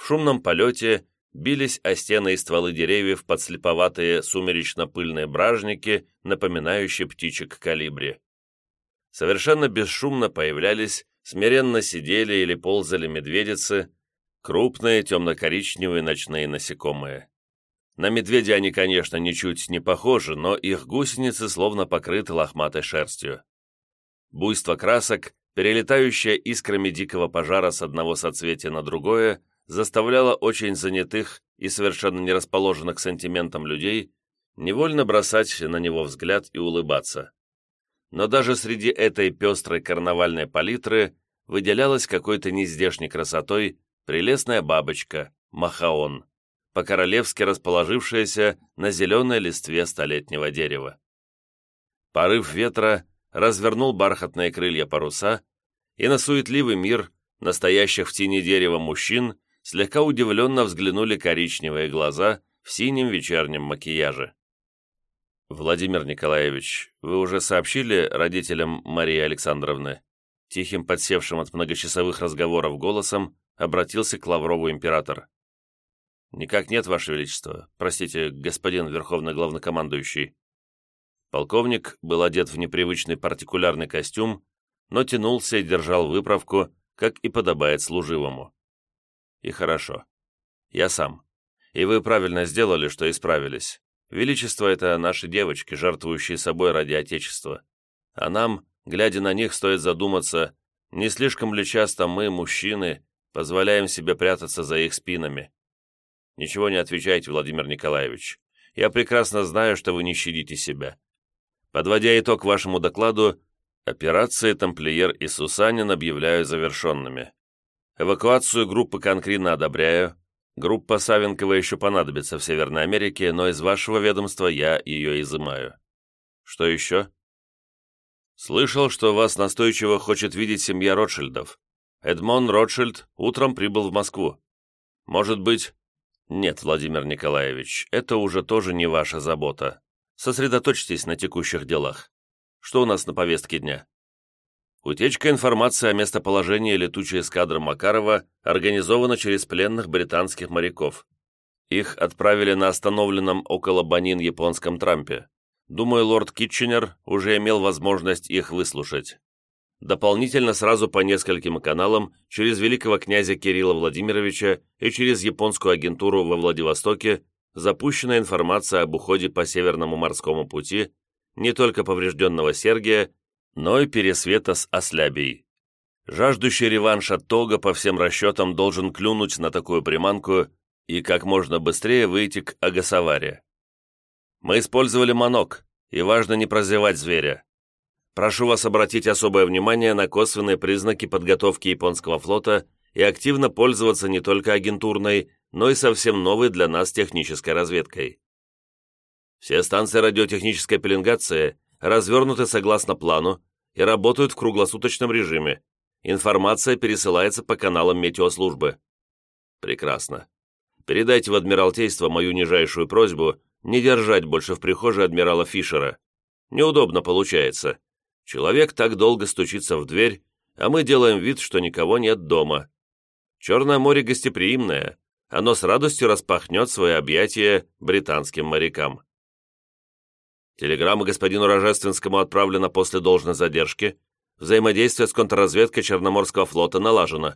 В шумном полете бились о стены и стволы деревьев подслеповатые сумеречно-пыльные бражники, напоминающие птичек калибри. Совершенно бесшумно появлялись, смиренно сидели или ползали медведицы, крупные темно-коричневые ночные насекомые. На медведя они, конечно, ничуть не похожи, но их гусеницы словно покрыты лохматой шерстью. Буйство красок, перелетающее искрами дикого пожара с одного соцветия на другое, заставляло очень занятых и совершенно не расположенных к сантиментам людей невольно бросать на него взгляд и улыбаться. Но даже среди этой пестрой карнавальной палитры выделялась какой-то нездешней красотой прелестная бабочка, махаон по-королевски расположившаяся на зеленой листве столетнего дерева. Порыв ветра развернул бархатные крылья паруса, и на суетливый мир настоящих в тени дерева мужчин слегка удивленно взглянули коричневые глаза в синем вечернем макияже. «Владимир Николаевич, вы уже сообщили родителям Марии Александровны?» Тихим, подсевшим от многочасовых разговоров голосом, обратился к Лаврову император. «Никак нет, Ваше Величество. Простите, господин Верховный Главнокомандующий». Полковник был одет в непривычный партикулярный костюм, но тянулся и держал выправку, как и подобает служивому. И хорошо. Я сам. И вы правильно сделали, что исправились. Величество — это наши девочки, жертвующие собой ради Отечества. А нам, глядя на них, стоит задуматься, не слишком ли часто мы, мужчины, позволяем себе прятаться за их спинами. Ничего не отвечайте, Владимир Николаевич. я прекрасно знаю, что вы не щадите себя. Подводя итог вашему докладу, операции «Тамплиер» и «Сусанин» объявляю завершенными. Эвакуацию группы Конкрина одобряю. Группа Савенкова еще понадобится в Северной Америке, но из вашего ведомства я ее изымаю. Что еще? Слышал, что вас настойчиво хочет видеть семья Ротшильдов. Эдмон Ротшильд утром прибыл в Москву. Может быть... Нет, Владимир Николаевич, это уже тоже не ваша забота. Сосредоточьтесь на текущих делах. Что у нас на повестке дня? Утечка информации о местоположении летучей эскадры Макарова организована через пленных британских моряков. Их отправили на остановленном около Банин японском трампе. Думаю, лорд Китченер уже имел возможность их выслушать. Дополнительно сразу по нескольким каналам через великого князя Кирилла Владимировича и через японскую агентуру во Владивостоке запущена информация об уходе по Северному морскому пути не только поврежденного Сергия, но и пересвета с Ослябией. Жаждущий реванша Тога по всем расчетам должен клюнуть на такую приманку и как можно быстрее выйти к Агасаваре. Мы использовали манок, и важно не прозевать зверя. Прошу вас обратить особое внимание на косвенные признаки подготовки японского флота и активно пользоваться не только агентурной, но и совсем новой для нас технической разведкой. Все станции радиотехнической пеленгации развернуты согласно плану и работают в круглосуточном режиме. Информация пересылается по каналам метеослужбы. Прекрасно. Передайте в Адмиралтейство мою нижайшую просьбу не держать больше в прихожей адмирала Фишера. Неудобно получается. Человек так долго стучится в дверь, а мы делаем вид, что никого нет дома. Черное море гостеприимное, оно с радостью распахнет свои объятия британским морякам. Телеграмма господину Рожественскому отправлена после должной задержки. Взаимодействие с контрразведкой Черноморского флота налажено.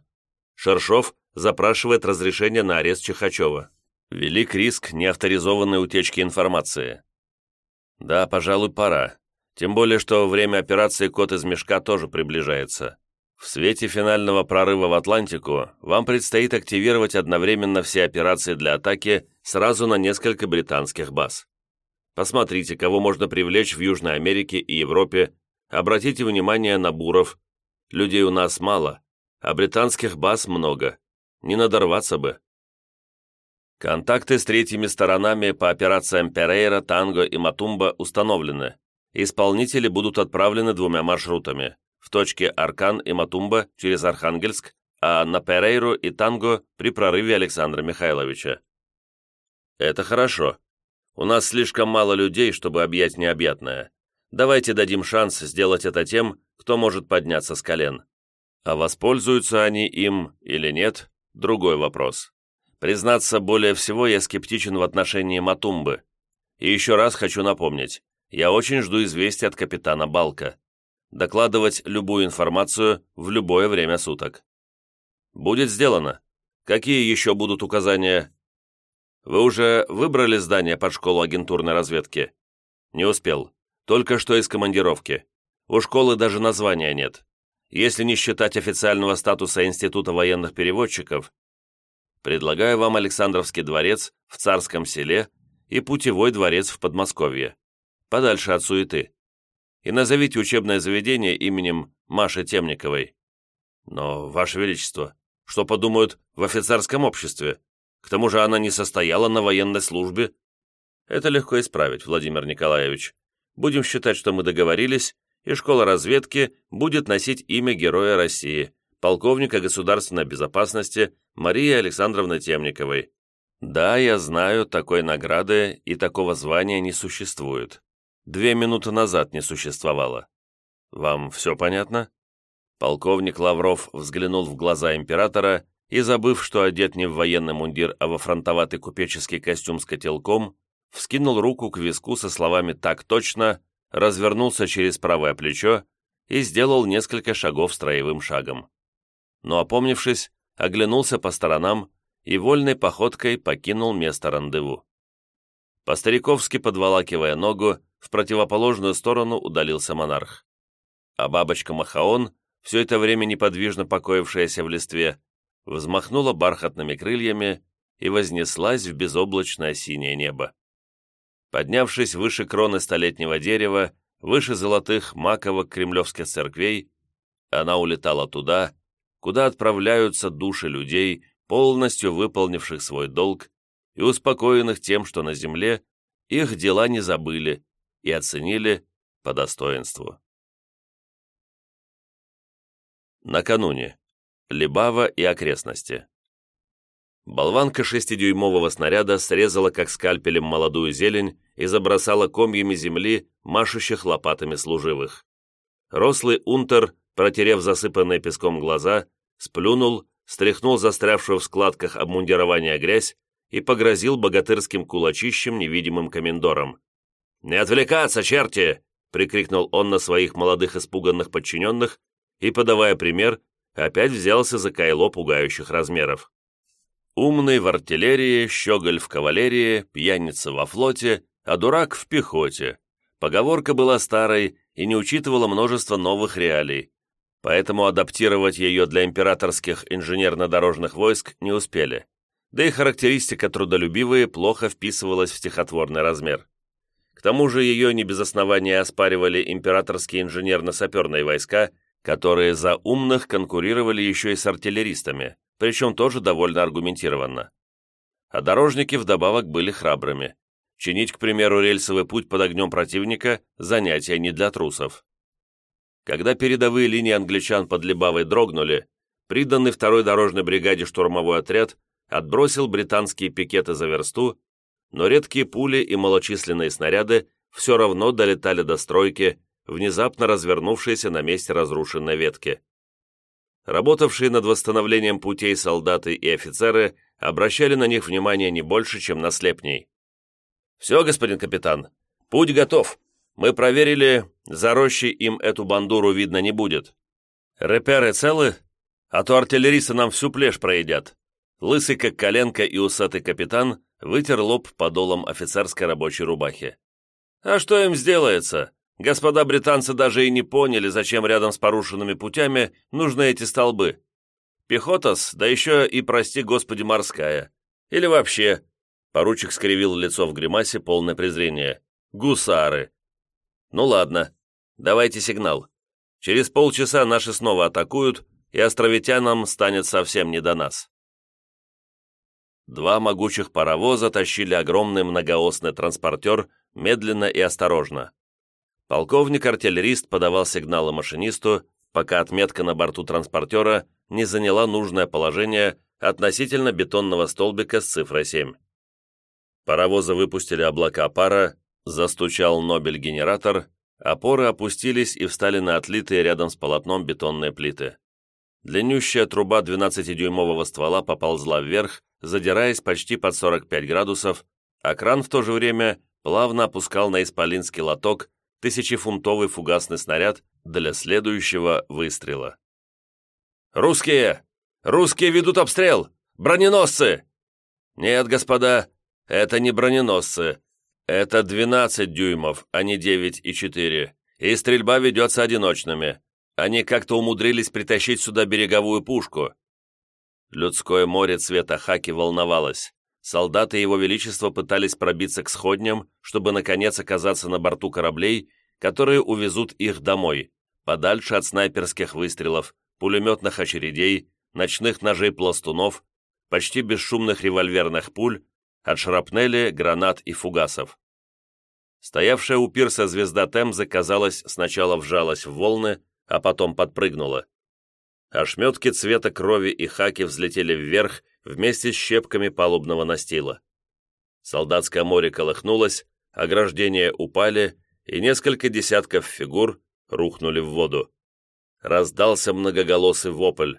Шершов запрашивает разрешение на арест Чехачева. Велик риск неавторизованной утечки информации. Да, пожалуй, пора. Тем более, что время операции «Кот из мешка» тоже приближается. В свете финального прорыва в Атлантику вам предстоит активировать одновременно все операции для атаки сразу на несколько британских баз. Посмотрите, кого можно привлечь в Южной Америке и Европе, обратите внимание на буров. Людей у нас мало, а британских баз много. Не надорваться бы. Контакты с третьими сторонами по операциям Перейра, Танго и Матумба установлены. Исполнители будут отправлены двумя маршрутами. В точке Аркан и Матумба через Архангельск, а на Перейру и Танго при прорыве Александра Михайловича. Это хорошо. У нас слишком мало людей, чтобы объять необъятное. Давайте дадим шанс сделать это тем, кто может подняться с колен. А воспользуются они им или нет – другой вопрос. Признаться, более всего я скептичен в отношении Матумбы. И еще раз хочу напомнить, я очень жду известия от капитана Балка. Докладывать любую информацию в любое время суток. Будет сделано. Какие еще будут указания? Вы уже выбрали здание под школу агентурной разведки? Не успел. Только что из командировки. У школы даже названия нет. Если не считать официального статуса Института военных переводчиков, Предлагаю вам Александровский дворец в Царском селе и Путевой дворец в Подмосковье, подальше от суеты. И назовите учебное заведение именем Маши Темниковой. Но, Ваше Величество, что подумают в офицерском обществе? К тому же она не состояла на военной службе. Это легко исправить, Владимир Николаевич. Будем считать, что мы договорились, и школа разведки будет носить имя Героя России, полковника государственной безопасности Марии Александровны Темниковой. Да, я знаю, такой награды и такого звания не существует. Две минуты назад не существовало. Вам все понятно? Полковник Лавров взглянул в глаза императора и, забыв, что одет не в военный мундир, а во фронтоватый купеческий костюм с котелком, вскинул руку к виску со словами «так точно», развернулся через правое плечо и сделал несколько шагов строевым шагом но, опомнившись, оглянулся по сторонам и вольной походкой покинул место рандеву. По-стариковски подволакивая ногу, в противоположную сторону удалился монарх. А бабочка Махаон, все это время неподвижно покоившаяся в листве, взмахнула бархатными крыльями и вознеслась в безоблачное синее небо. Поднявшись выше кроны столетнего дерева, выше золотых маковок кремлевских церквей, она улетала туда, куда отправляются души людей, полностью выполнивших свой долг и успокоенных тем, что на земле их дела не забыли и оценили по достоинству. Накануне. Либава и окрестности. Болванка шестидюймового снаряда срезала как скальпелем молодую зелень и забросала комьями земли, машущих лопатами служивых. Рослый унтер, протерев засыпанные песком глаза, сплюнул, стряхнул застрявшую в складках обмундирования грязь и погрозил богатырским кулачищем невидимым комендором. «Не отвлекаться, черти!» — прикрикнул он на своих молодых испуганных подчиненных и, подавая пример, опять взялся за кайло пугающих размеров. Умный в артиллерии, щеголь в кавалерии, пьяница во флоте, а дурак в пехоте. Поговорка была старой и не учитывала множество новых реалий, поэтому адаптировать ее для императорских инженерно-дорожных войск не успели. Да и характеристика трудолюбивые плохо вписывалась в стихотворный размер. К тому же ее не без основания оспаривали императорские инженерно-саперные войска, которые за умных конкурировали еще и с артиллеристами причем тоже довольно аргументированно. А дорожники вдобавок были храбрыми. Чинить, к примеру, рельсовый путь под огнем противника – занятие не для трусов. Когда передовые линии англичан под Лебавой дрогнули, приданный второй дорожной бригаде штурмовой отряд отбросил британские пикеты за версту, но редкие пули и малочисленные снаряды все равно долетали до стройки, внезапно развернувшейся на месте разрушенной ветки. Работавшие над восстановлением путей солдаты и офицеры обращали на них внимание не больше, чем на слепней. «Все, господин капитан, путь готов. Мы проверили, за рощей им эту бандуру видно не будет. Реперы целы, а то артиллеристы нам всю плешь проедят». Лысый, как коленка, и усатый капитан вытер лоб подолом офицерской рабочей рубахи. «А что им сделается? Господа британцы даже и не поняли, зачем рядом с порушенными путями нужны эти столбы. Пехотас, да еще и, прости господи, морская. Или вообще...» Поручик скривил лицо в гримасе, полное презрение. «Гусары!» «Ну ладно, давайте сигнал. Через полчаса наши снова атакуют, и островитянам станет совсем не до нас». Два могучих паровоза тащили огромный многоосный транспортер медленно и осторожно. Полковник-артиллерист подавал сигналы машинисту, пока отметка на борту транспортера не заняла нужное положение относительно бетонного столбика с цифрой 7. Паровозы выпустили облака пара, застучал Нобель-генератор, опоры опустились и встали на отлитые рядом с полотном бетонные плиты. Длиннющая труба 12-дюймового ствола поползла вверх, задираясь почти под 45 градусов, а кран в то же время плавно опускал на исполинский лоток тысячефунтовый фугасный снаряд для следующего выстрела. «Русские! Русские ведут обстрел! Броненосцы!» «Нет, господа, это не броненосцы. Это 12 дюймов, а не 9,4. И стрельба ведется одиночными. Они как-то умудрились притащить сюда береговую пушку». Людское море цвета хаки волновалось. Солдаты Его Величества пытались пробиться к сходням, чтобы, наконец, оказаться на борту кораблей, которые увезут их домой, подальше от снайперских выстрелов, пулеметных очередей, ночных ножей-пластунов, почти бесшумных револьверных пуль, от шрапнели, гранат и фугасов. Стоявшая у пирса звезда Темзы, казалось, сначала вжалась в волны, а потом подпрыгнула. Ошметки цвета крови и хаки взлетели вверх вместе с щепками палубного настила. Солдатское море колыхнулось, ограждения упали, и несколько десятков фигур рухнули в воду. Раздался многоголосый вопль.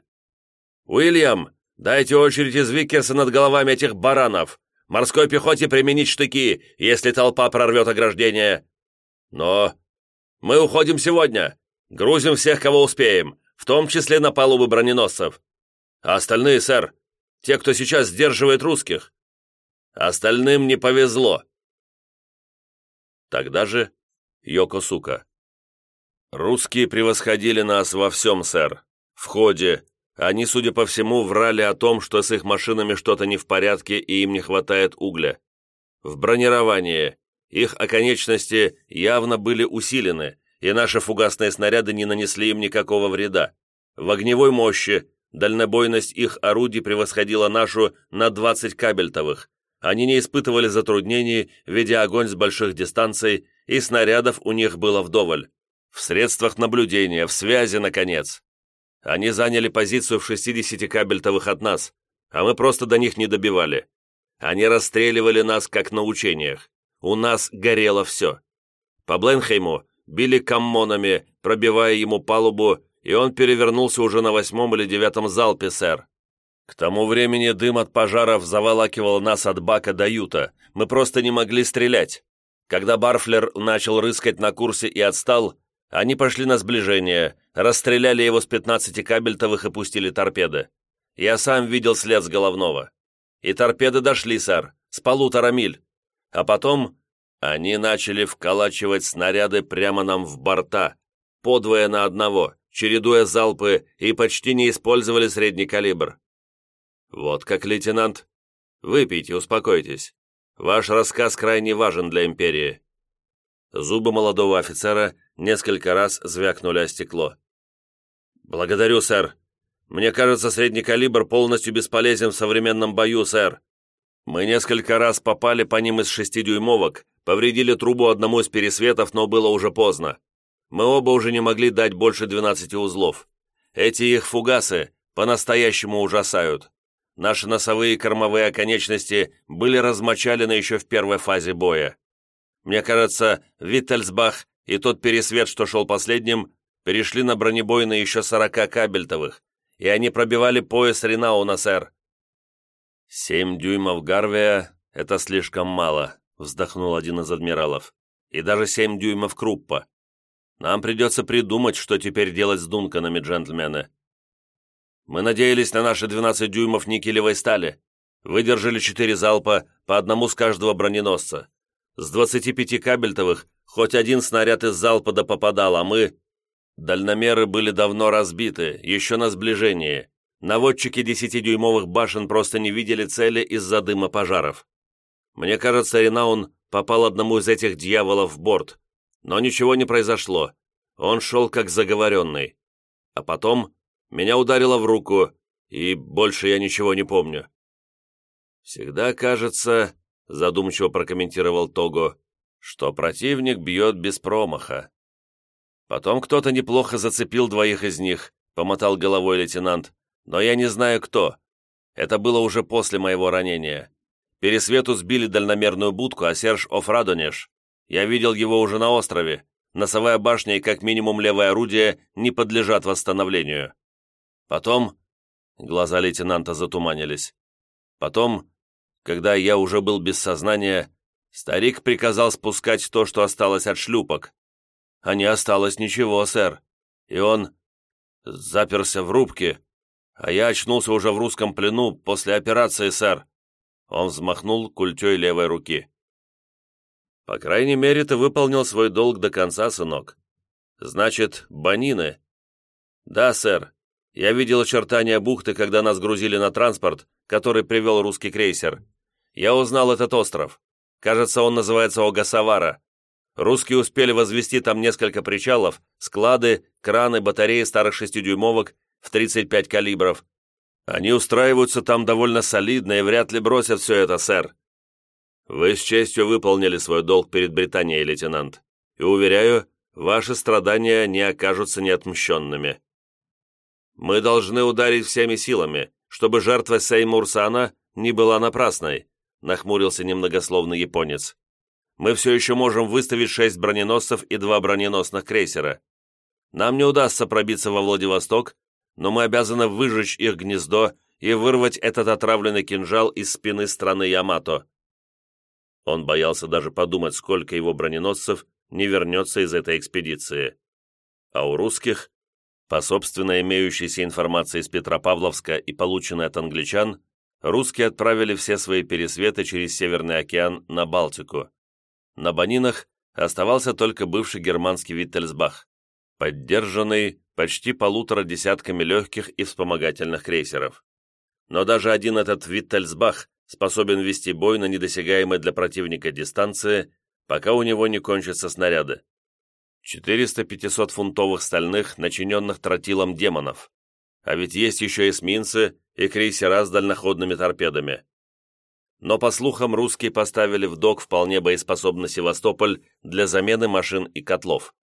«Уильям, дайте очередь из Викерса над головами этих баранов! Морской пехоте применить штыки, если толпа прорвет ограждение!» «Но мы уходим сегодня! Грузим всех, кого успеем, в том числе на палубы броненосцев! А остальные, сэр, те, кто сейчас сдерживает русских. Остальным не повезло. Тогда же Йокосука. «Русские превосходили нас во всем, сэр. В ходе. Они, судя по всему, врали о том, что с их машинами что-то не в порядке и им не хватает угля. В бронировании. Их оконечности явно были усилены, и наши фугасные снаряды не нанесли им никакого вреда. В огневой мощи дальнобойность их орудий превосходила нашу на 20 кабельтовых. Они не испытывали затруднений, ведя огонь с больших дистанций, и снарядов у них было вдоволь. В средствах наблюдения, в связи, наконец. Они заняли позицию в 60 кабельтовых от нас, а мы просто до них не добивали. Они расстреливали нас, как на учениях. У нас горело все. По Бленхейму били каммонами, пробивая ему палубу, и он перевернулся уже на восьмом или девятом залпе, сэр. К тому времени дым от пожаров заволакивал нас от бака до юта. Мы просто не могли стрелять. Когда Барфлер начал рыскать на курсе и отстал, они пошли на сближение, расстреляли его с 15 кабельтовых и пустили торпеды. Я сам видел след с головного. И торпеды дошли, сэр, с полутора миль. А потом они начали вколачивать снаряды прямо нам в борта, подвое на одного, чередуя залпы и почти не использовали средний калибр. Вот как, лейтенант. Выпейте, успокойтесь. Ваш рассказ крайне важен для империи. Зубы молодого офицера несколько раз звякнули о стекло. «Благодарю, сэр. Мне кажется, средний калибр полностью бесполезен в современном бою, сэр. Мы несколько раз попали по ним из шестидюймовок, повредили трубу одному из пересветов, но было уже поздно. Мы оба уже не могли дать больше 12 узлов. Эти их фугасы по-настоящему ужасают. Наши носовые и кормовые оконечности были размочалены еще в первой фазе боя. Мне кажется, Виттельсбах и тот пересвет, что шел последним, перешли на бронебойные еще 40 кабельтовых, и они пробивали пояс Ринауна, сэр. «Семь дюймов Гарвия — это слишком мало», — вздохнул один из адмиралов. «И даже семь дюймов Круппа. Нам придется придумать, что теперь делать с Дунканами, джентльмены. Мы надеялись на наши 12 дюймов никелевой стали. Выдержали четыре залпа, по одному с каждого броненосца. С 25 кабельтовых хоть один снаряд из залпа да попадал, а мы... Дальномеры были давно разбиты, еще на сближении. Наводчики 10-дюймовых башен просто не видели цели из-за дыма пожаров. Мне кажется, Ренаун попал одному из этих дьяволов в борт. Но ничего не произошло. Он шел как заговоренный. А потом меня ударило в руку, и больше я ничего не помню. «Всегда кажется», — задумчиво прокомментировал Того, «что противник бьет без промаха». Потом кто-то неплохо зацепил двоих из них, помотал головой лейтенант, но я не знаю кто. Это было уже после моего ранения. Пересвету сбили дальномерную будку, а Серж Офрадонеш. Я видел его уже на острове. Носовая башня и как минимум левое орудие не подлежат восстановлению. Потом... Глаза лейтенанта затуманились. Потом, когда я уже был без сознания, старик приказал спускать то, что осталось от шлюпок. А не осталось ничего, сэр. И он заперся в рубке, а я очнулся уже в русском плену после операции, сэр. Он взмахнул культей левой руки. «По крайней мере, ты выполнил свой долг до конца, сынок. Значит, банины?» «Да, сэр. Я видел очертания бухты, когда нас грузили на транспорт, который привел русский крейсер. Я узнал этот остров. Кажется, он называется Огасавара. Русские успели возвести там несколько причалов, склады, краны, батареи старых шестидюймовок в 35 калибров. Они устраиваются там довольно солидно и вряд ли бросят все это, сэр. Вы с честью выполнили свой долг перед Британией, лейтенант. И, уверяю, ваши страдания не окажутся неотмщенными. Мы должны ударить всеми силами, чтобы жертва Сеймурсана не была напрасной», нахмурился немногословный японец. «Мы все еще можем выставить шесть броненосцев и два броненосных крейсера. Нам не удастся пробиться во Владивосток, но мы обязаны выжечь их гнездо и вырвать этот отравленный кинжал из спины страны Ямато». Он боялся даже подумать, сколько его броненосцев не вернется из этой экспедиции. А у русских по собственно имеющейся информации из Петропавловска и полученной от англичан, русские отправили все свои пересветы через Северный океан на Балтику. На Банинах оставался только бывший германский Виттельсбах, поддержанный почти полутора десятками легких и вспомогательных крейсеров. Но даже один этот Виттельсбах способен вести бой на недосягаемой для противника дистанции, пока у него не кончатся снаряды. 400-500 фунтовых стальных, начиненных тротилом демонов. А ведь есть еще эсминцы и крейсера с дальноходными торпедами. Но, по слухам, русские поставили в док вполне боеспособный Севастополь для замены машин и котлов.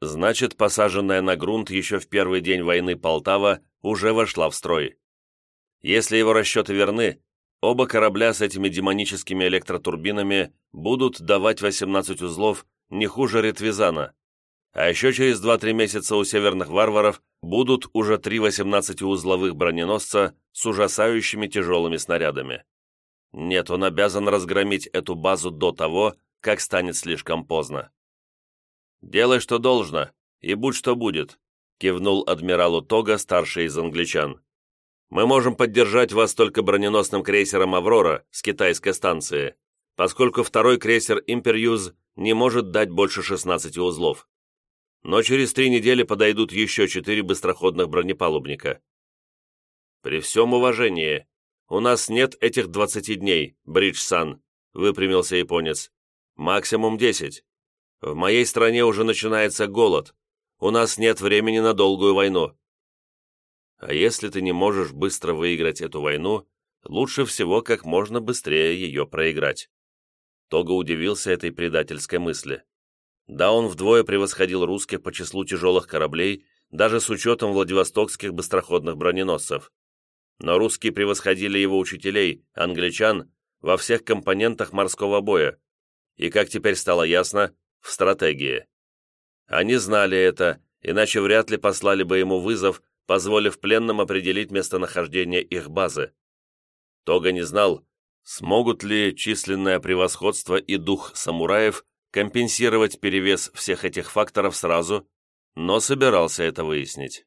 Значит, посаженная на грунт еще в первый день войны Полтава уже вошла в строй. Если его расчеты верны, оба корабля с этими демоническими электротурбинами будут давать 18 узлов не хуже Ретвизана, а еще через 2-3 месяца у северных варваров будут уже три 18-узловых броненосца с ужасающими тяжелыми снарядами. Нет, он обязан разгромить эту базу до того, как станет слишком поздно. «Делай, что должно, и будь что будет», кивнул адмиралу Тога, старший из англичан. «Мы можем поддержать вас только броненосным крейсером «Аврора» с китайской станции, поскольку второй крейсер «Империюз» не может дать больше 16 узлов но через три недели подойдут еще четыре быстроходных бронепалубника. При всем уважении, у нас нет этих двадцати дней, Бридж-сан, выпрямился японец. Максимум десять. В моей стране уже начинается голод. У нас нет времени на долгую войну. А если ты не можешь быстро выиграть эту войну, лучше всего как можно быстрее ее проиграть. Тога удивился этой предательской мысли. Да, он вдвое превосходил русских по числу тяжелых кораблей, даже с учетом владивостокских быстроходных броненосцев. Но русские превосходили его учителей, англичан, во всех компонентах морского боя, и, как теперь стало ясно, в стратегии. Они знали это, иначе вряд ли послали бы ему вызов, позволив пленным определить местонахождение их базы. Тога не знал, смогут ли численное превосходство и дух самураев компенсировать перевес всех этих факторов сразу, но собирался это выяснить.